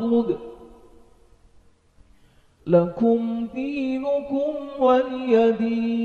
أعبد لكم دينكم ولي دين